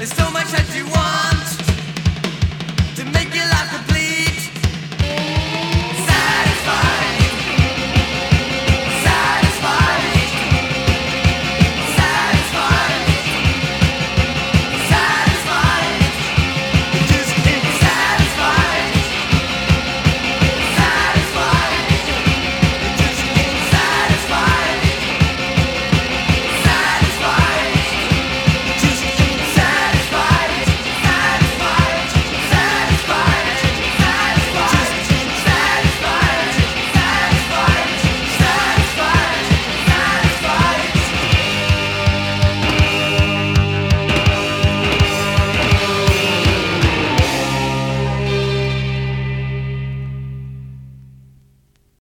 There's so much that you want.